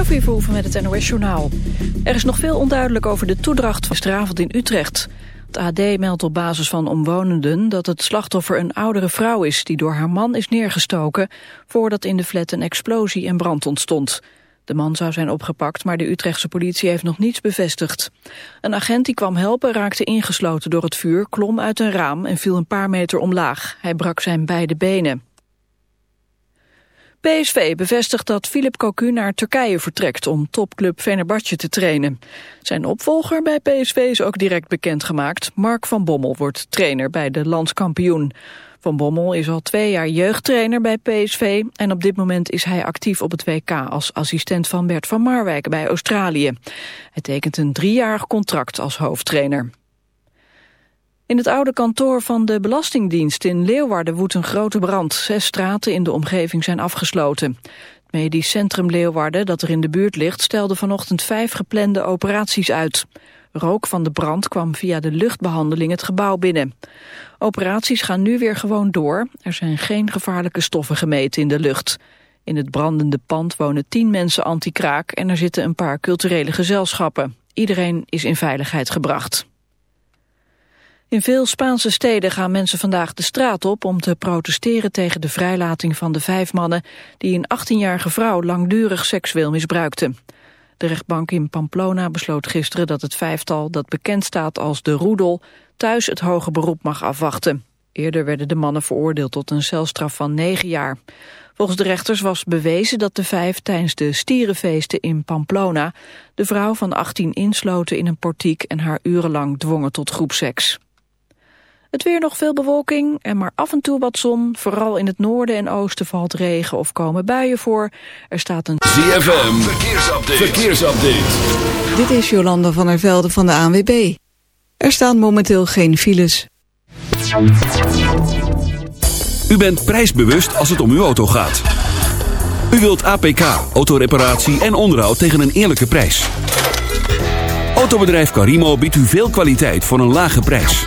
Sophie met het NOS-journaal. Er is nog veel onduidelijk over de toedracht van gisteravond in Utrecht. Het AD meldt op basis van omwonenden dat het slachtoffer een oudere vrouw is... die door haar man is neergestoken voordat in de flat een explosie en brand ontstond. De man zou zijn opgepakt, maar de Utrechtse politie heeft nog niets bevestigd. Een agent die kwam helpen raakte ingesloten door het vuur, klom uit een raam en viel een paar meter omlaag. Hij brak zijn beide benen. PSV bevestigt dat Philip Cocu naar Turkije vertrekt om topclub Fenerbahce te trainen. Zijn opvolger bij PSV is ook direct bekendgemaakt. Mark van Bommel wordt trainer bij de landskampioen. Van Bommel is al twee jaar jeugdtrainer bij PSV en op dit moment is hij actief op het WK als assistent van Bert van Marwijk bij Australië. Hij tekent een driejarig contract als hoofdtrainer. In het oude kantoor van de Belastingdienst in Leeuwarden woedt een grote brand. Zes straten in de omgeving zijn afgesloten. Het medisch centrum Leeuwarden, dat er in de buurt ligt, stelde vanochtend vijf geplande operaties uit. Rook van de brand kwam via de luchtbehandeling het gebouw binnen. Operaties gaan nu weer gewoon door. Er zijn geen gevaarlijke stoffen gemeten in de lucht. In het brandende pand wonen tien mensen anti-kraak en er zitten een paar culturele gezelschappen. Iedereen is in veiligheid gebracht. In veel Spaanse steden gaan mensen vandaag de straat op om te protesteren tegen de vrijlating van de vijf mannen die een 18-jarige vrouw langdurig seksueel misbruikten. De rechtbank in Pamplona besloot gisteren dat het vijftal dat bekend staat als de Roedel thuis het hoge beroep mag afwachten. Eerder werden de mannen veroordeeld tot een celstraf van negen jaar. Volgens de rechters was bewezen dat de vijf tijdens de stierenfeesten in Pamplona de vrouw van 18 insloten in een portiek en haar urenlang dwongen tot groepseks. Het weer nog veel bewolking en maar af en toe wat zon. Vooral in het noorden en oosten valt regen of komen buien voor. Er staat een... ZFM, verkeersupdate. verkeersupdate. Dit is Jolanda van der Velde van de ANWB. Er staan momenteel geen files. U bent prijsbewust als het om uw auto gaat. U wilt APK, autoreparatie en onderhoud tegen een eerlijke prijs. Autobedrijf Carimo biedt u veel kwaliteit voor een lage prijs.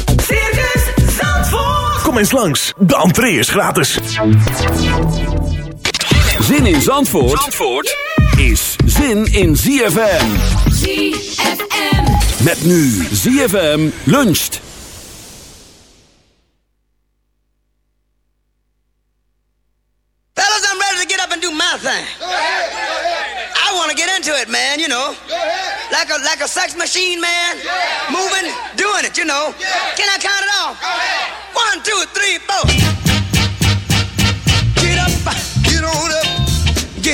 Kom eens langs, de entree is gratis. Zin in Zandvoort, Zandvoort is zin in ZFM. ZFM. Met nu ZFM luncht. Fellas, I'm ready to get up and do my thing. I want to get into it, man, you know. Like a like a sex machine, man. Moving, doing it, you know. Can I count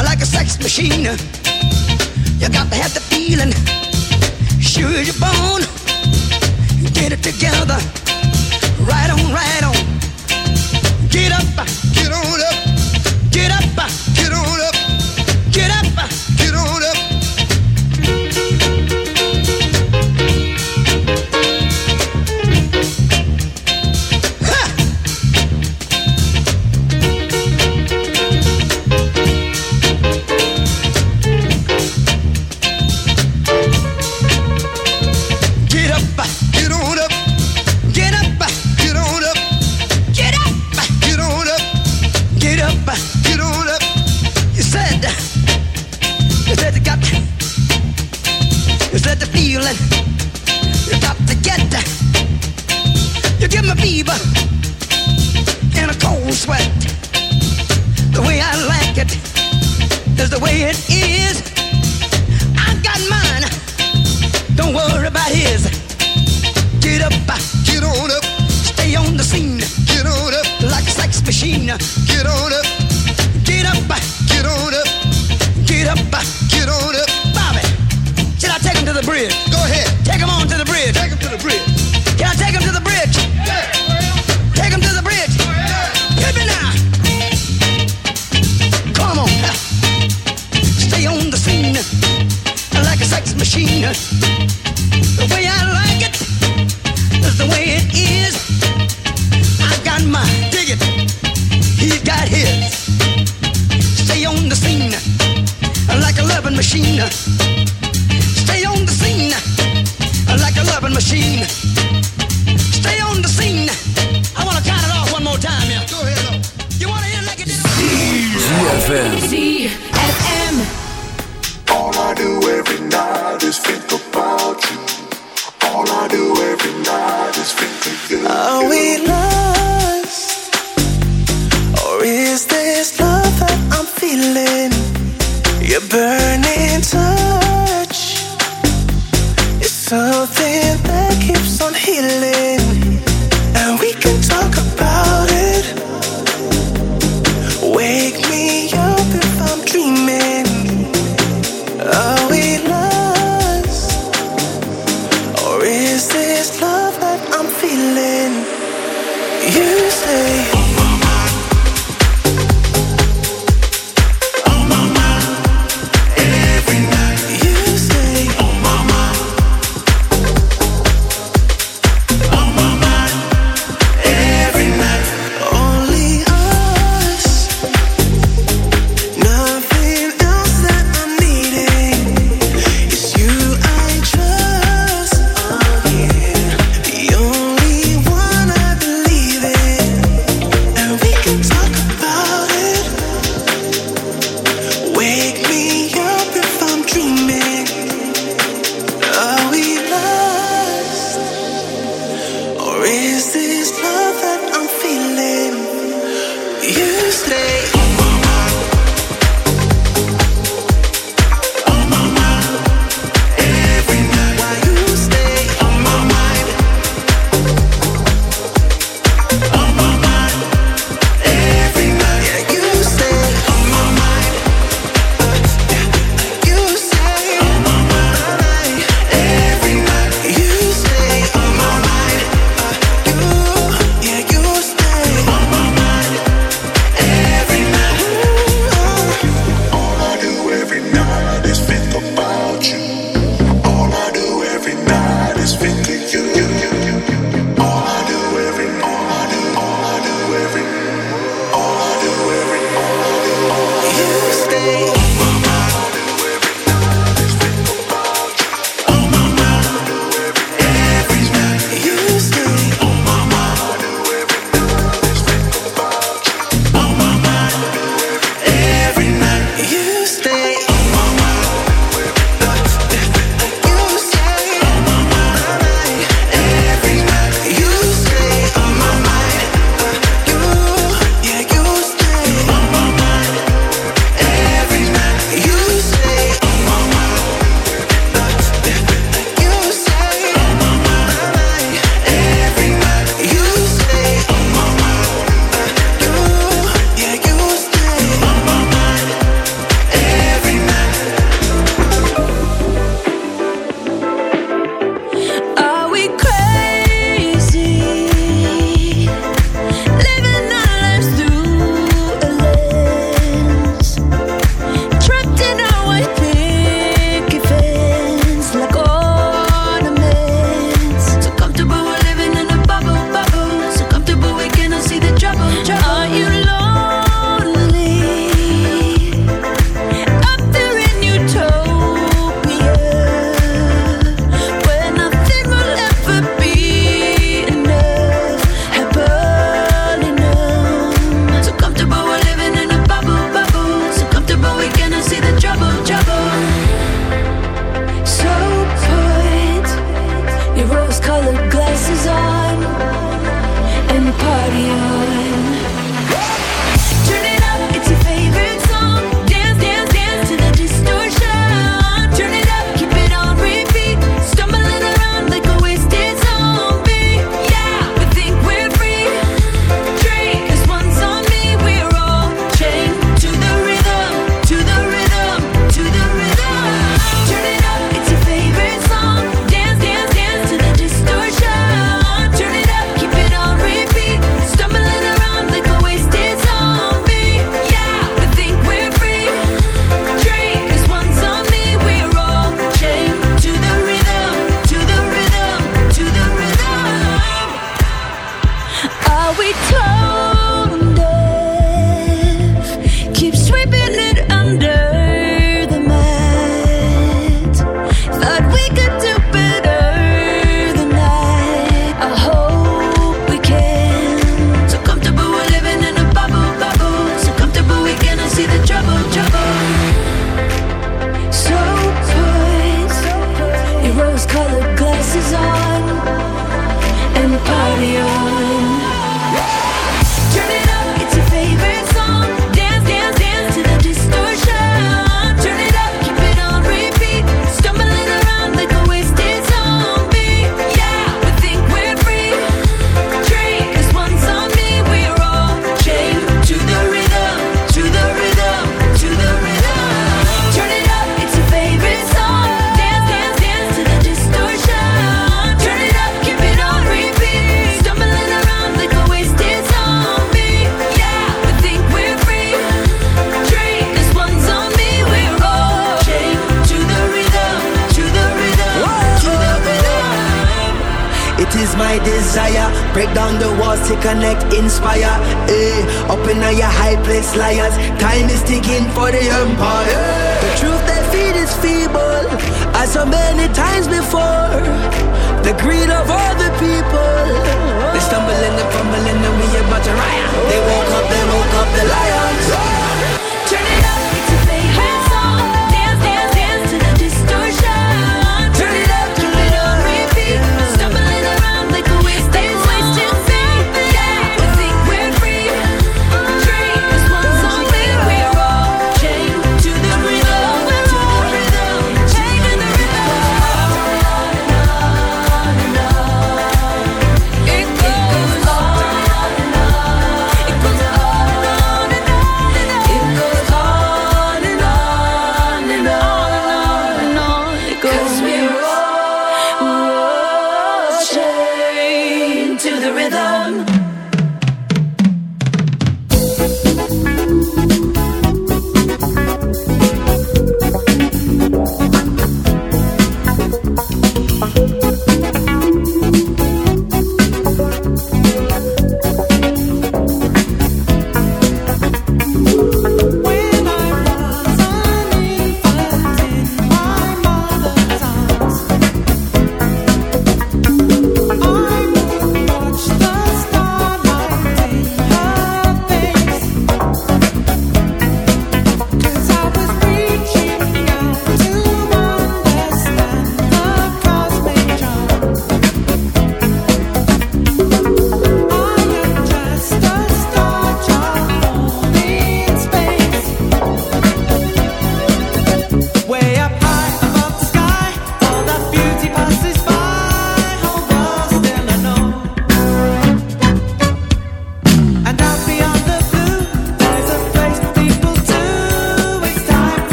like a sex machine. You got to have the feeling. Sure as you're born. Get it together. Right on, right on. Get up, get on up. That's the way it is. I got mine. Don't worry about his. Get up, get on up. Stay on the scene. Get on up like a sex machine. Get on up. Get up, get on up. Get up. machine. The way I like it is the way it is. I've got my dig it, he's got his. Stay on the scene like a loving machine. Stay on the scene like a loving machine. Stay on the scene. I wanna count it off one more time, yeah. Go ahead. You wanna hear like it did? ZFM. is think about you. All I do every night is think of you. Are we lost? Or is this love that I'm feeling? Your burning touch is something that keeps on healing.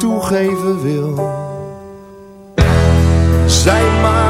toegeven wil. Zij maakt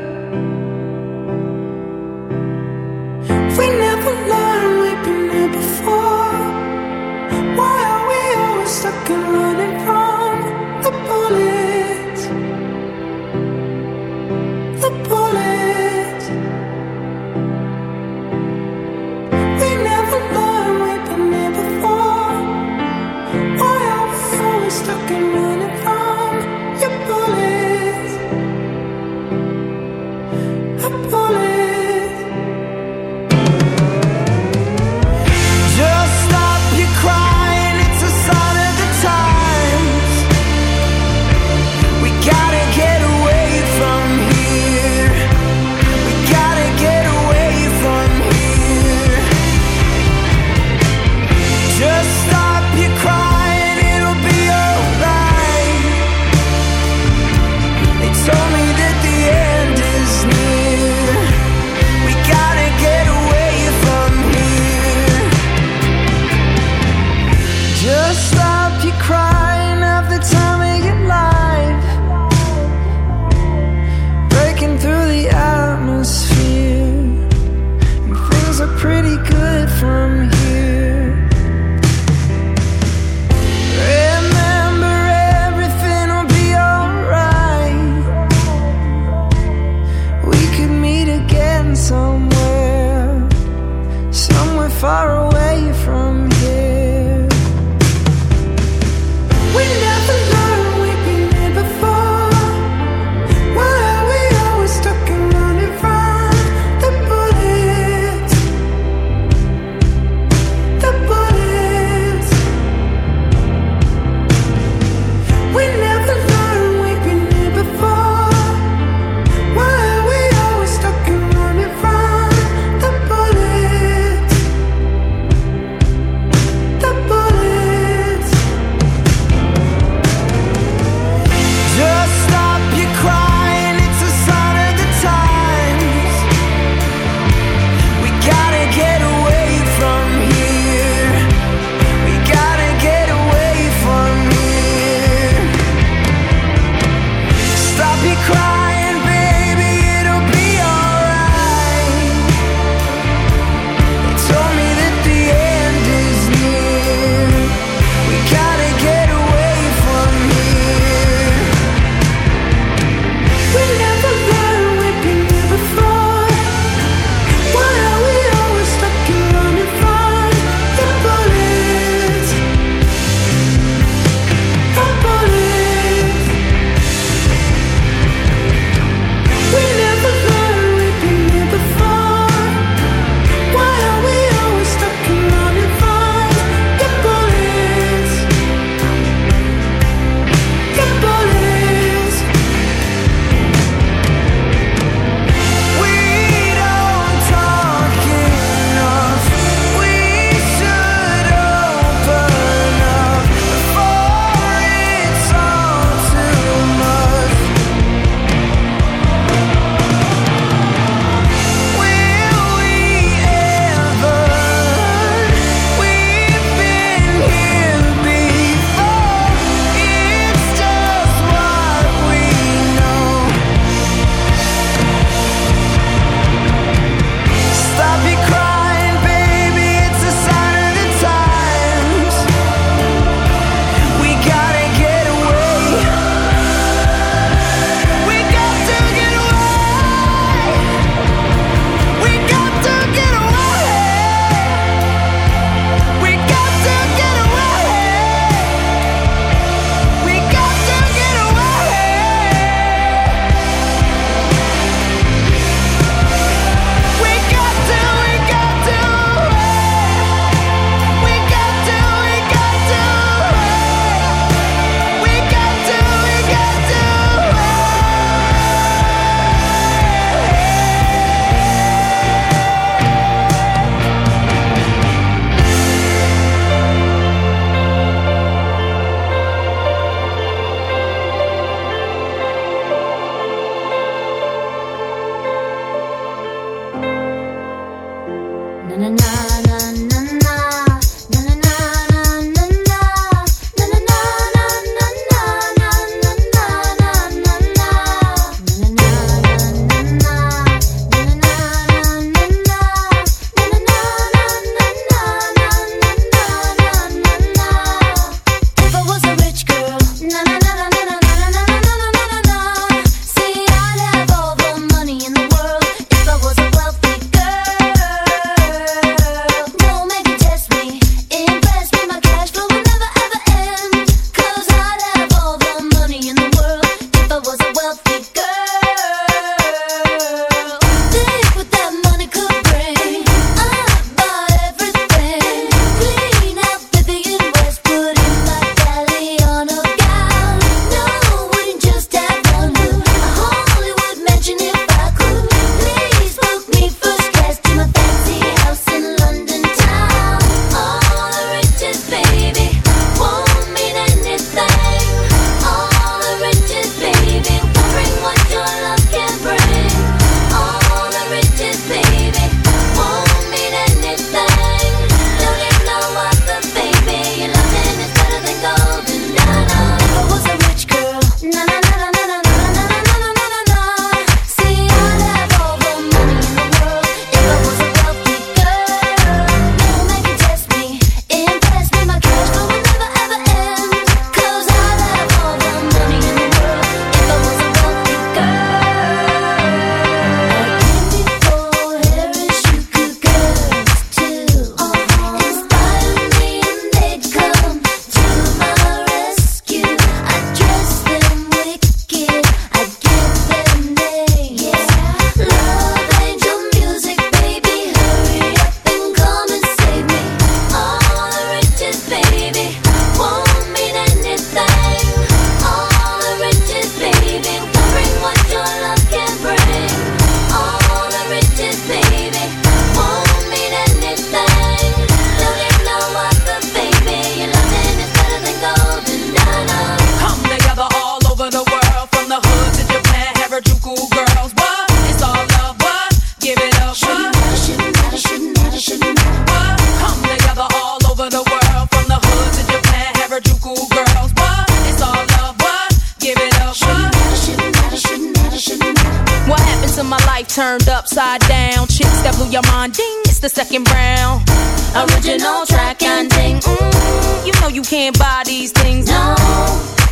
Upside down. Chicks that blew your mind, ding, it's the second round. Original track and ding, mm, you know you can't buy these things, no.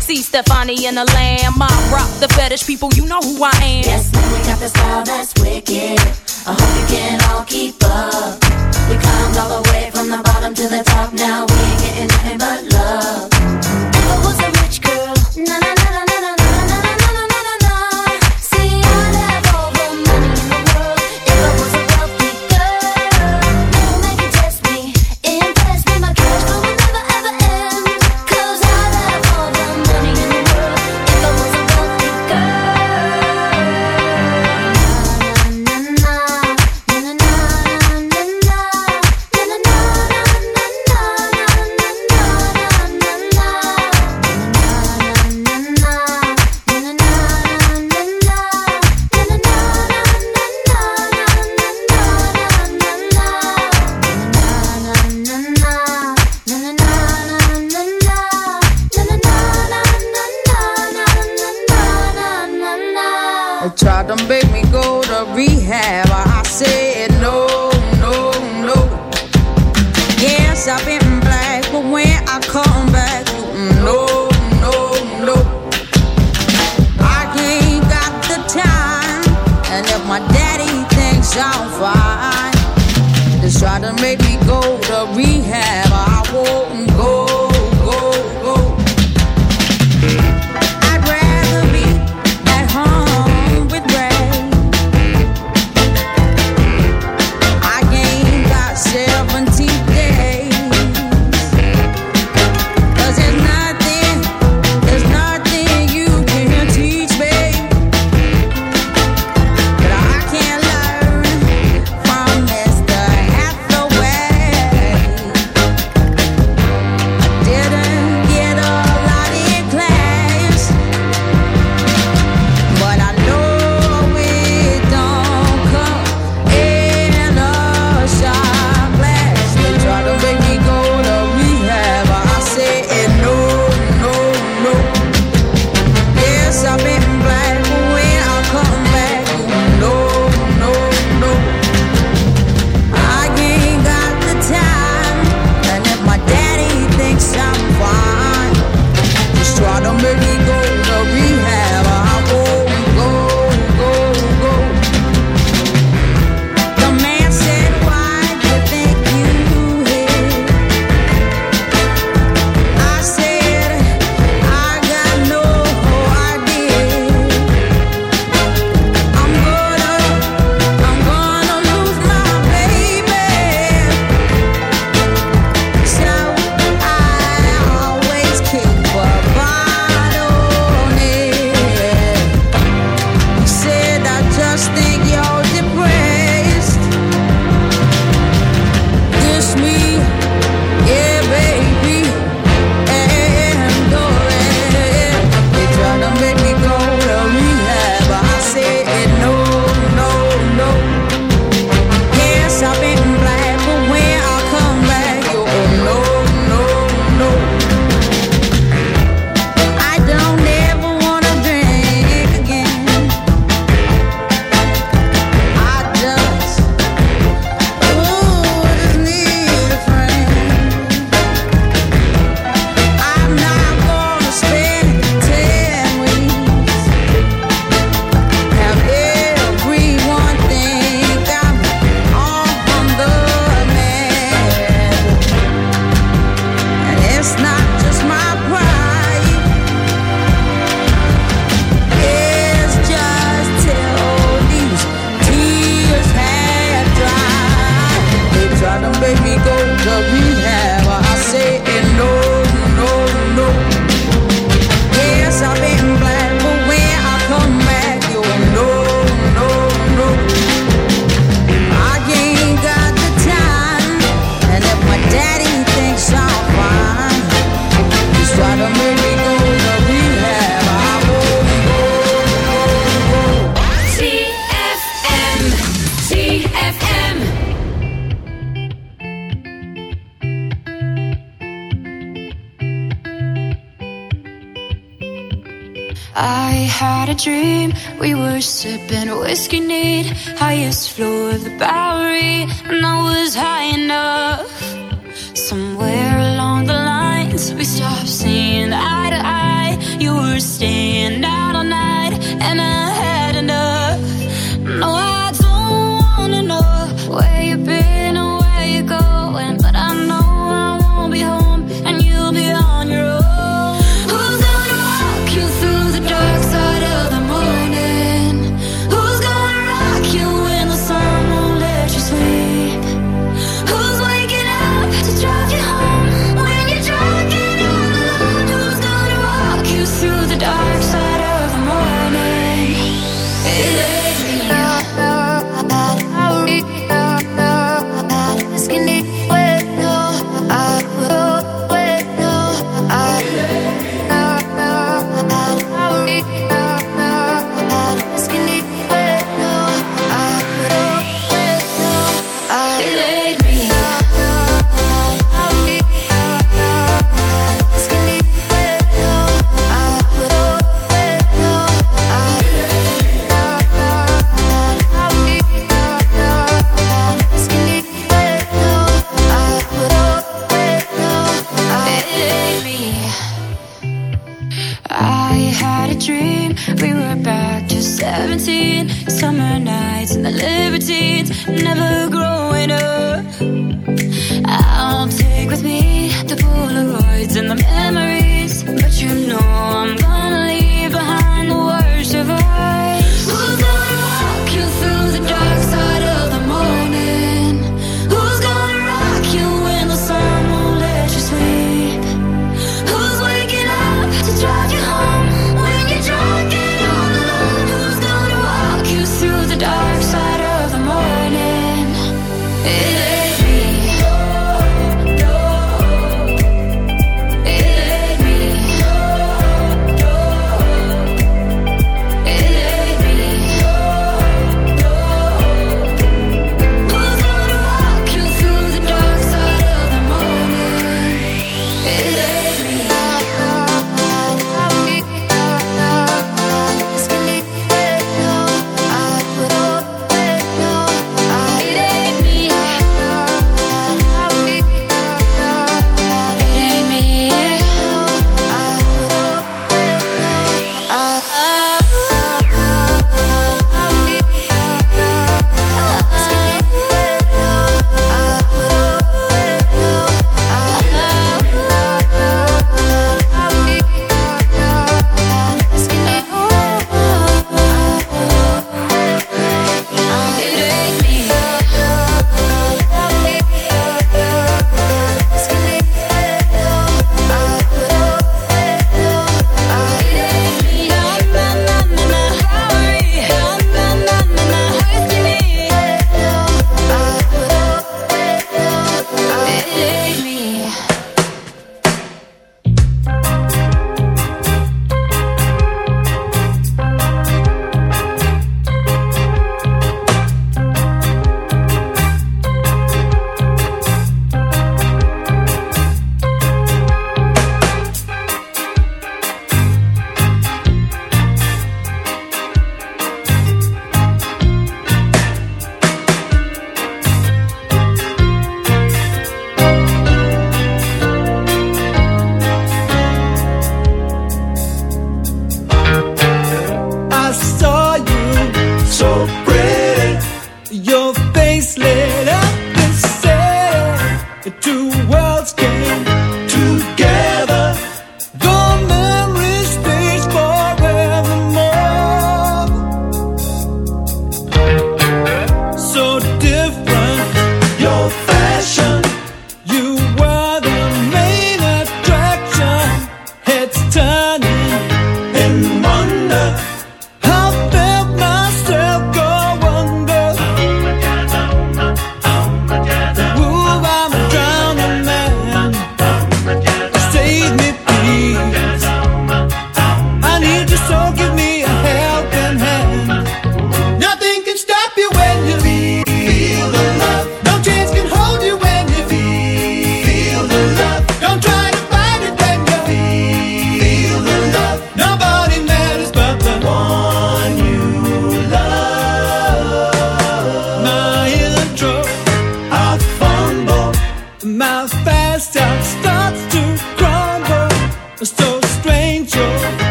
See Stefani and the Lamb, I rock the fetish people, you know who I am. Yes, man, we got the style that's wicked. I hope you can all keep up. We climbed all the way from the bottom to the top. Now we ain't getting nothing but love. I was a rich girl, na na na na bottom bitch.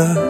Grote dag.